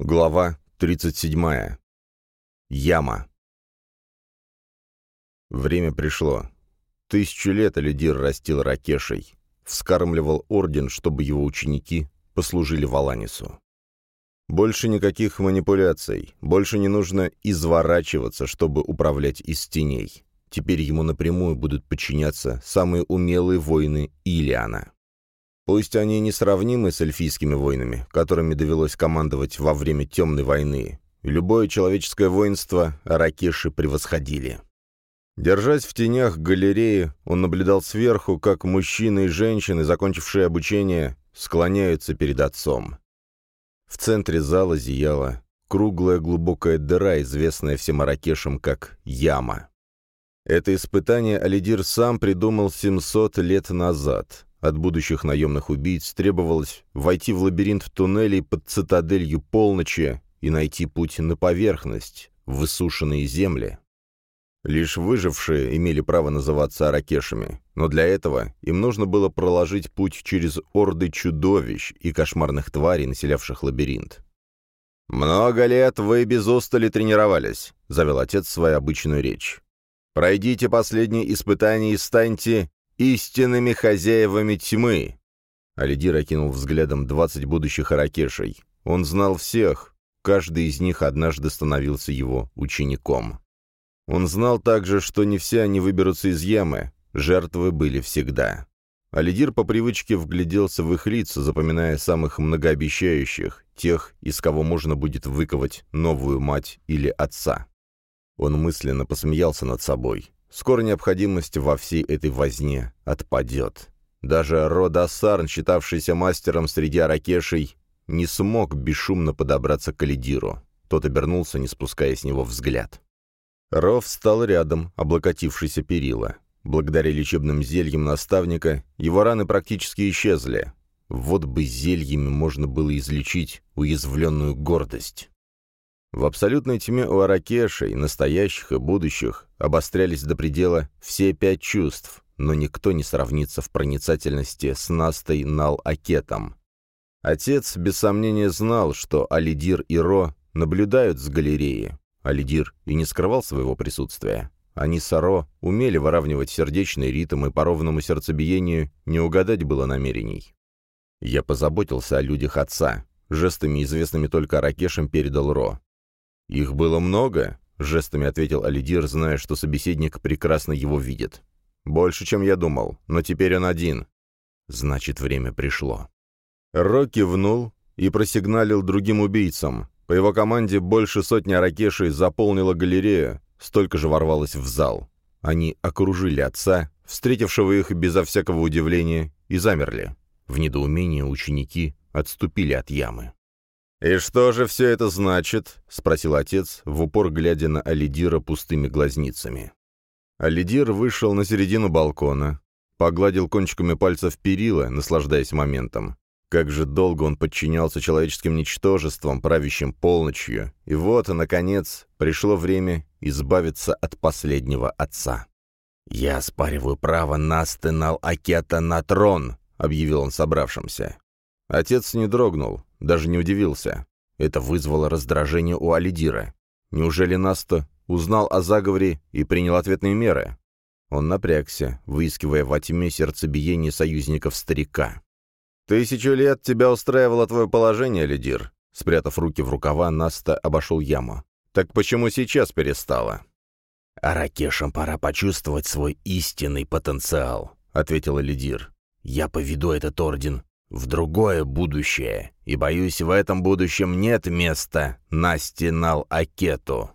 Глава 37. Яма. Время пришло. Тысячу лет Алидир растил Ракешей, вскармливал орден, чтобы его ученики послужили Валанису. Больше никаких манипуляций, больше не нужно изворачиваться, чтобы управлять из теней. Теперь ему напрямую будут подчиняться самые умелые воины Илиана. Пусть они не сравнимы с эльфийскими войнами, которыми довелось командовать во время Темной войны. Любое человеческое воинство Аракеши превосходили. Держась в тенях галереи, он наблюдал сверху, как мужчины и женщины, закончившие обучение, склоняются перед отцом. В центре зала зияла круглая глубокая дыра, известная всем аракешам как яма. Это испытание Алидир сам придумал 700 лет назад. От будущих наемных убийц требовалось войти в лабиринт туннелей под цитаделью полночи и найти путь на поверхность, в высушенные земли. Лишь выжившие имели право называться аракешами, но для этого им нужно было проложить путь через орды чудовищ и кошмарных тварей, населявших лабиринт. «Много лет вы без устали тренировались», — завел отец свою обычную речь. «Пройдите последнее испытание и станьте истинными хозяевами тьмы!» Алидир окинул взглядом двадцать будущих аракешей. Он знал всех, каждый из них однажды становился его учеником. Он знал также, что не все они выберутся из ямы, жертвы были всегда. Алидир по привычке вгляделся в их лица, запоминая самых многообещающих, тех, из кого можно будет выковать новую мать или отца. Он мысленно посмеялся над собой. Скоро необходимость во всей этой возне отпадет. Даже Родасарн, считавшийся мастером среди аракешей, не смог бесшумно подобраться к Алидиру. Тот обернулся, не спуская с него взгляд. Ров встал рядом, облокотившийся перила. Благодаря лечебным зельям наставника его раны практически исчезли. Вот бы зельями можно было излечить уязвленную гордость. В абсолютной тьме у Аракешей, настоящих и будущих, обострялись до предела все пять чувств, но никто не сравнится в проницательности с Настой Нал-Акетом. Отец, без сомнения, знал, что Алидир и Ро наблюдают с галереи. Алидир и не скрывал своего присутствия. Они с Ро умели выравнивать сердечный ритм, и по ровному сердцебиению не угадать было намерений. Я позаботился о людях отца. Жестами, известными только Аракешем, передал Ро. «Их было много?» — жестами ответил Алидир, зная, что собеседник прекрасно его видит. «Больше, чем я думал, но теперь он один. Значит, время пришло». Ро кивнул и просигналил другим убийцам. По его команде больше сотни аракешей заполнила галерею, столько же ворвалось в зал. Они окружили отца, встретившего их безо всякого удивления, и замерли. В недоумении ученики отступили от ямы. «И что же все это значит?» — спросил отец, в упор глядя на Алидира пустыми глазницами. Алидир вышел на середину балкона, погладил кончиками пальцев перила, наслаждаясь моментом. Как же долго он подчинялся человеческим ничтожествам, правящим полночью, и вот, наконец, пришло время избавиться от последнего отца. «Я оспариваю право Настенал Акета на трон», — объявил он собравшимся. Отец не дрогнул, даже не удивился. Это вызвало раздражение у Алидира. Неужели Наста узнал о заговоре и принял ответные меры? Он напрягся, выискивая во тьме сердцебиение союзников старика. «Тысячу лет тебя устраивало твое положение, Лидир?» Спрятав руки в рукава, Наста обошел яму. «Так почему сейчас перестала?» «Аракешам пора почувствовать свой истинный потенциал», — ответила Лидир. «Я поведу этот орден в другое будущее, и, боюсь, в этом будущем нет места на стенал Акету».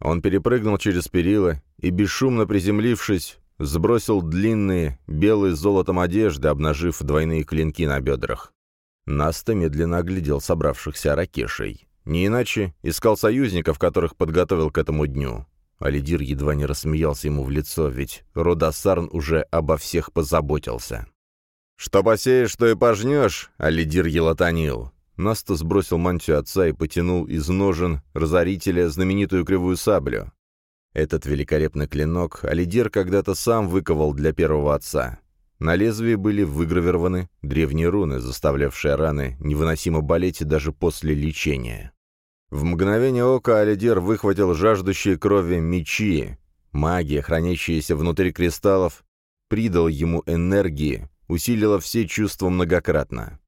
Он перепрыгнул через перила и, бесшумно приземлившись, сбросил длинные, белые с золотом одежды, обнажив двойные клинки на бедрах. Наста медленно оглядел собравшихся аракешей. Не иначе искал союзников, которых подготовил к этому дню. Алидир едва не рассмеялся ему в лицо, ведь Родосарн уже обо всех позаботился. «Что посеешь, что и пожнешь», — Алидир елатанил. Наста сбросил мантию отца и потянул из ножен разорителя знаменитую кривую саблю. Этот великолепный клинок Алидир когда-то сам выковал для первого отца. На лезвии были выгравированы древние руны, заставлявшие раны невыносимо болеть даже после лечения. В мгновение ока Алидир выхватил жаждущие крови мечи. Магия, хранящаяся внутри кристаллов, придал ему энергии, усилила все чувства многократно.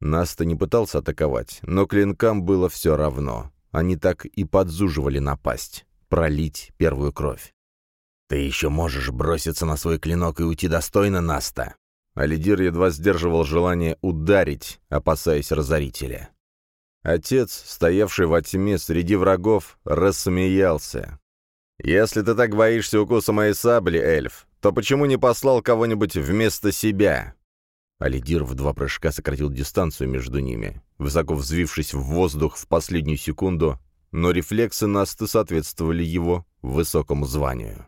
Наста не пытался атаковать, но клинкам было все равно. Они так и подзуживали напасть, пролить первую кровь. «Ты еще можешь броситься на свой клинок и уйти достойно, Наста!» Алидир едва сдерживал желание ударить, опасаясь разорителя. Отец, стоявший во тьме среди врагов, рассмеялся. «Если ты так боишься укуса моей сабли, эльф, то почему не послал кого-нибудь вместо себя?» Алидир в два прыжка сократил дистанцию между ними, высоко взвившись в воздух в последнюю секунду, но рефлексы Насты соответствовали его высокому званию.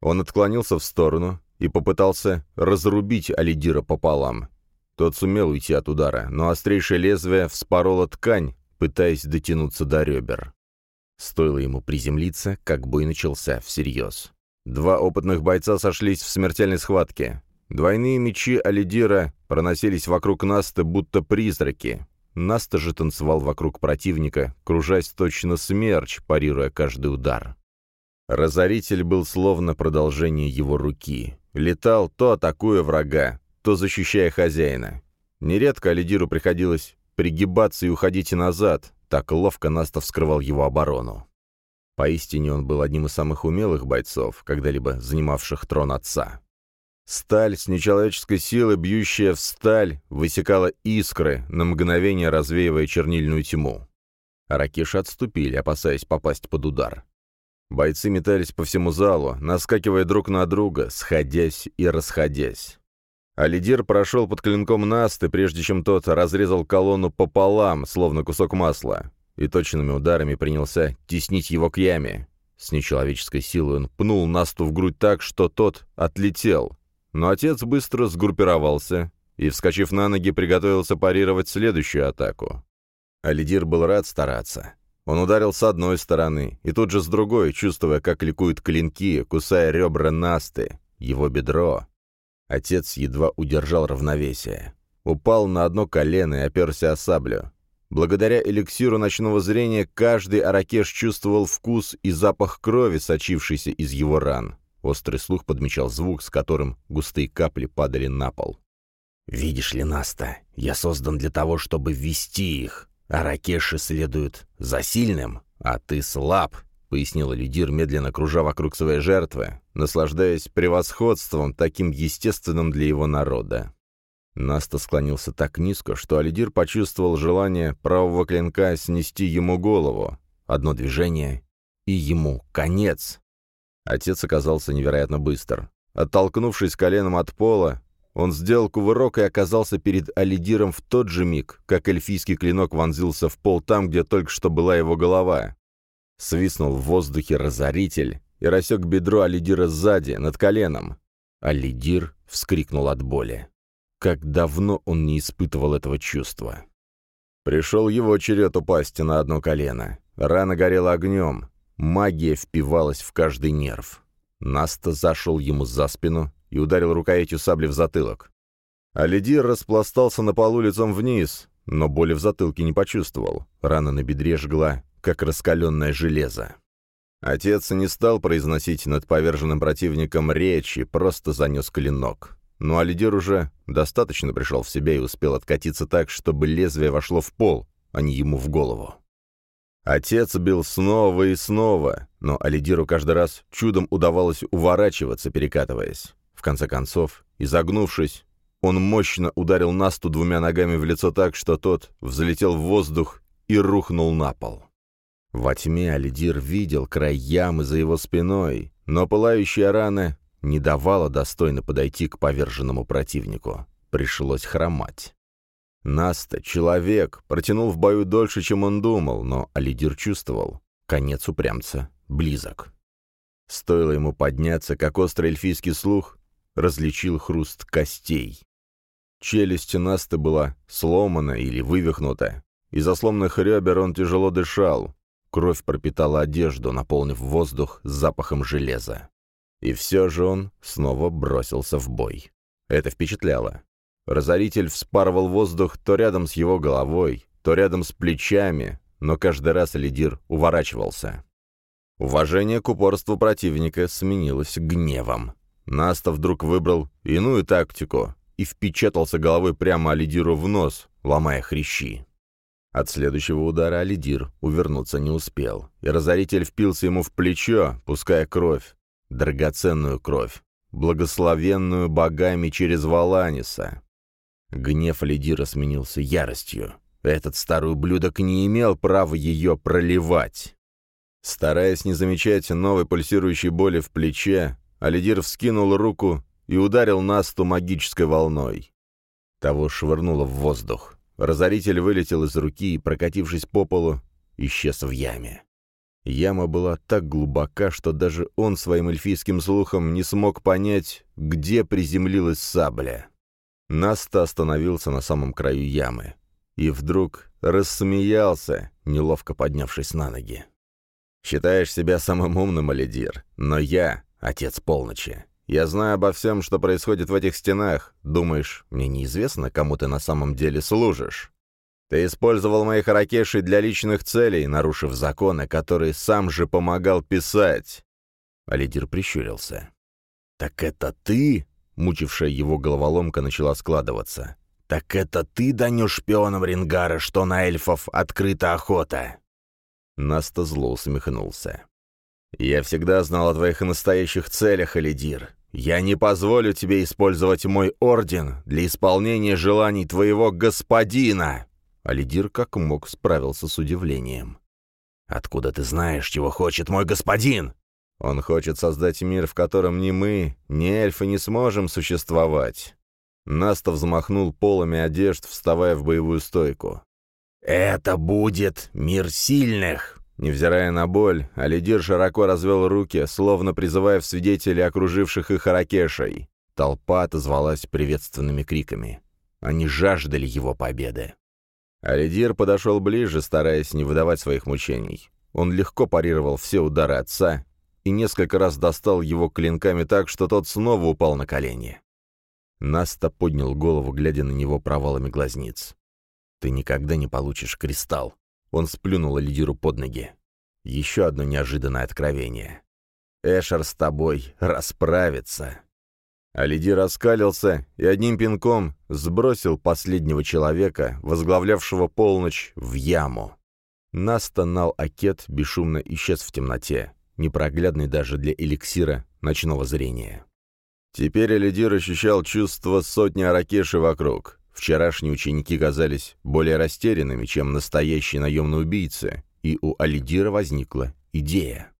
Он отклонился в сторону и попытался разрубить Алидира пополам. Тот сумел уйти от удара, но острейшее лезвие вспороло ткань, пытаясь дотянуться до ребер. Стоило ему приземлиться, как бой начался всерьез. Два опытных бойца сошлись в смертельной схватке. Двойные мечи Алидира проносились вокруг Насты, будто призраки. Наста же танцевал вокруг противника, кружась точно смерч, парируя каждый удар. Разоритель был словно продолжение его руки. Летал, то атакуя врага, то защищая хозяина. Нередко Алидиру приходилось пригибаться и уходить назад, так ловко Наста вскрывал его оборону. Поистине он был одним из самых умелых бойцов, когда-либо занимавших трон отца. Сталь с нечеловеческой силой, бьющая в сталь, высекала искры, на мгновение развеивая чернильную тьму. Ракеши отступили, опасаясь попасть под удар. Бойцы метались по всему залу, наскакивая друг на друга, сходясь и расходясь. Алидир прошел под клинком Насты, прежде чем тот разрезал колонну пополам, словно кусок масла, и точными ударами принялся теснить его к яме. С нечеловеческой силой он пнул Насту в грудь так, что тот отлетел, но отец быстро сгруппировался и, вскочив на ноги, приготовился парировать следующую атаку. Алидир был рад стараться. Он ударил с одной стороны, и тут же с другой, чувствуя, как ликуют клинки, кусая ребра Насты, его бедро. Отец едва удержал равновесие. Упал на одно колено и оперся о саблю. Благодаря эликсиру ночного зрения каждый аракеш чувствовал вкус и запах крови, сочившийся из его ран. Острый слух подмечал звук, с которым густые капли падали на пол. «Видишь ли, Наста, я создан для того, чтобы ввести их, а ракеши следуют за сильным, а ты слаб», — пояснил Лидир, медленно кружа вокруг своей жертвы, наслаждаясь превосходством, таким естественным для его народа. Наста склонился так низко, что Алидир почувствовал желание правого клинка снести ему голову. Одно движение — и ему конец. Отец оказался невероятно быстр. Оттолкнувшись коленом от пола, он сделал кувырок и оказался перед Алидиром в тот же миг, как эльфийский клинок вонзился в пол там, где только что была его голова. Свистнул в воздухе разоритель и рассек бедро Алидира сзади, над коленом. Алидир вскрикнул от боли. Как давно он не испытывал этого чувства. Пришел его черед упасть на одно колено. Рана горела огнем, Магия впивалась в каждый нерв. Наста зашел ему за спину и ударил рукоятью сабли в затылок. Алидир распластался на полу лицом вниз, но боли в затылке не почувствовал. Рана на бедре жгла, как раскаленное железо. Отец не стал произносить над поверженным противником речи, просто занес клинок. Но Алидир уже достаточно пришел в себя и успел откатиться так, чтобы лезвие вошло в пол, а не ему в голову. Отец бил снова и снова, но Алидиру каждый раз чудом удавалось уворачиваться, перекатываясь. В конце концов, изогнувшись, он мощно ударил Насту двумя ногами в лицо так, что тот взлетел в воздух и рухнул на пол. Во тьме Алидир видел край ямы за его спиной, но пылающая рана не давала достойно подойти к поверженному противнику. Пришлось хромать. Наста, человек, протянул в бою дольше, чем он думал, но Алидир чувствовал. Конец упрямца близок. Стоило ему подняться, как острый эльфийский слух различил хруст костей. Челюсть Насты была сломана или вывихнута. Из-за сломанных ребер он тяжело дышал. Кровь пропитала одежду, наполнив воздух запахом железа. И все же он снова бросился в бой. Это впечатляло. Разоритель вспарывал воздух то рядом с его головой, то рядом с плечами, но каждый раз Лидир уворачивался. Уважение к упорству противника сменилось гневом. Наста вдруг выбрал иную тактику и впечатался головой прямо Алидиру в нос, ломая хрящи. От следующего удара Алидир увернуться не успел, и разоритель впился ему в плечо, пуская кровь, драгоценную кровь, благословенную богами через Валаниса. Гнев Алидира сменился яростью. Этот старый ублюдок не имел права ее проливать. Стараясь не замечать новой пульсирующей боли в плече, Алидир вскинул руку и ударил Насту магической волной. Того швырнуло в воздух. Разоритель вылетел из руки и, прокатившись по полу, исчез в яме. Яма была так глубока, что даже он своим эльфийским слухом не смог понять, где приземлилась сабля. Наста остановился на самом краю ямы. И вдруг рассмеялся, неловко поднявшись на ноги. «Считаешь себя самым умным, Алидир, но я — отец полночи. Я знаю обо всем, что происходит в этих стенах. Думаешь, мне неизвестно, кому ты на самом деле служишь? Ты использовал моих ракешей для личных целей, нарушив законы, которые сам же помогал писать. Алидир прищурился. «Так это ты?» — мучившая его головоломка начала складываться. «Так это ты донес шпионам Рингара, что на эльфов открыта охота?» Наста зло усмехнулся. «Я всегда знал о твоих настоящих целях, Алидир. «Я не позволю тебе использовать мой орден для исполнения желаний твоего господина!» Алидир как мог справился с удивлением. «Откуда ты знаешь, чего хочет мой господин?» «Он хочет создать мир, в котором ни мы, ни эльфы не сможем существовать». Наста взмахнул полами одежд, вставая в боевую стойку. «Это будет мир сильных!» Невзирая на боль, Алидир широко развел руки, словно призывая в свидетели окруживших их Аракешей. Толпа отозвалась приветственными криками. Они жаждали его победы. Алидир подошел ближе, стараясь не выдавать своих мучений. Он легко парировал все удары отца и несколько раз достал его клинками так, что тот снова упал на колени. Наста поднял голову, глядя на него провалами глазниц. «Ты никогда не получишь кристалл», он сплюнул лидиру под ноги. Еще одно неожиданное откровение. «Эшер с тобой расправится». А лидир раскалился и одним пинком сбросил последнего человека, возглавлявшего полночь, в яму. Настонал Акет, бесшумно исчез в темноте, непроглядный даже для эликсира ночного зрения. Теперь Элидир ощущал чувство сотни аракеши вокруг. Вчерашние ученики казались более растерянными, чем настоящие наемные убийцы, и у Алидира возникла идея.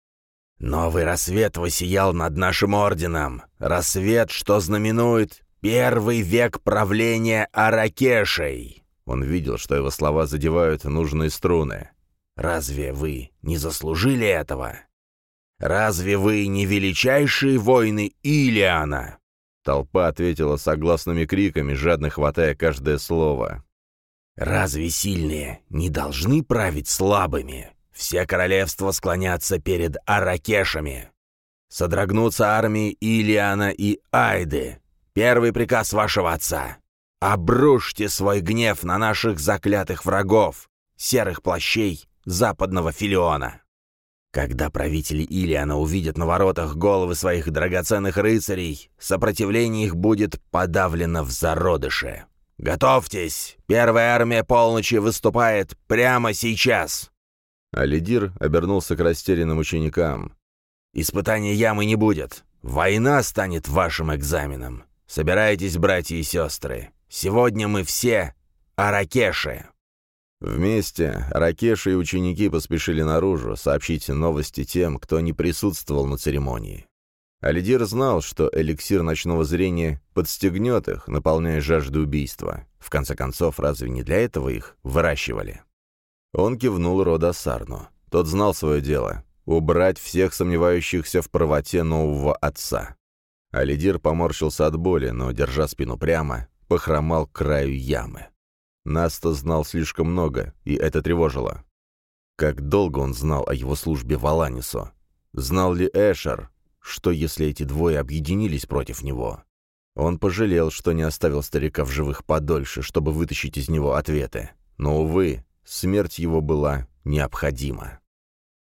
«Новый рассвет воссиял над нашим орденом. Рассвет, что знаменует первый век правления Аракешей». Он видел, что его слова задевают нужные струны. «Разве вы не заслужили этого? Разве вы не величайшие воины Илиана?» Толпа ответила согласными криками, жадно хватая каждое слово. «Разве сильные не должны править слабыми? Все королевства склонятся перед аракешами. Содрогнутся армии Илиана и Айды. Первый приказ вашего отца. Обрушьте свой гнев на наших заклятых врагов, серых плащей западного Филиона. Когда правители Илиана увидят на воротах головы своих драгоценных рыцарей, сопротивление их будет подавлено в зародыше. Готовьтесь! Первая армия полночи выступает прямо сейчас!» Алидир обернулся к растерянным ученикам. «Испытания ямы не будет. Война станет вашим экзаменом. Собирайтесь, братья и сестры. Сегодня мы все аракеши!» Вместе Ракеша и ученики поспешили наружу сообщить новости тем, кто не присутствовал на церемонии. Алидир знал, что эликсир ночного зрения подстегнет их, наполняя жажду убийства. В конце концов, разве не для этого их выращивали? Он кивнул Рода Сарну. Тот знал свое дело — убрать всех сомневающихся в правоте нового отца. Алидир поморщился от боли, но, держа спину прямо, похромал к краю ямы. Наста знал слишком много, и это тревожило. Как долго он знал о его службе в Аланису? Знал ли Эшер? Что, если эти двое объединились против него? Он пожалел, что не оставил старика в живых подольше, чтобы вытащить из него ответы. Но, увы, смерть его была необходимо.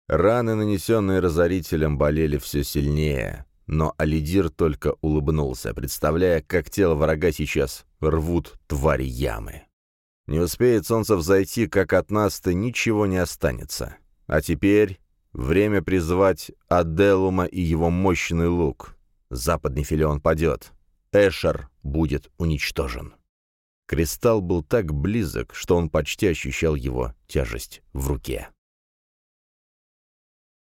Раны, нанесенные разорителем, болели все сильнее, но Алидир только улыбнулся, представляя, как тело врага сейчас рвут твари ямы. Не успеет солнце взойти, как от нас-то ничего не останется. А теперь время призвать Аделума и его мощный лук. Западный филион падет. Эшер будет уничтожен. Кристалл был так близок, что он почти ощущал его тяжесть в руке.